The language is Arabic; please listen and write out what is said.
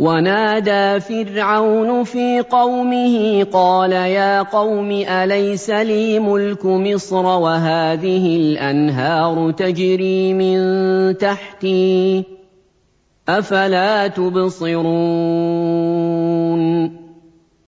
وَنَادَىٰ فِرْعَوْنُ فِي قَوْمِهِ قَالَ يَا قَوْمِ أَلَيْسَ لِي مُلْكُ مِصْرَ وَهَٰذِهِ الْأَنْهَارُ تَجْرِي مِن تَحْتِي ۖ أَفَلَا تُبْصِرُونَ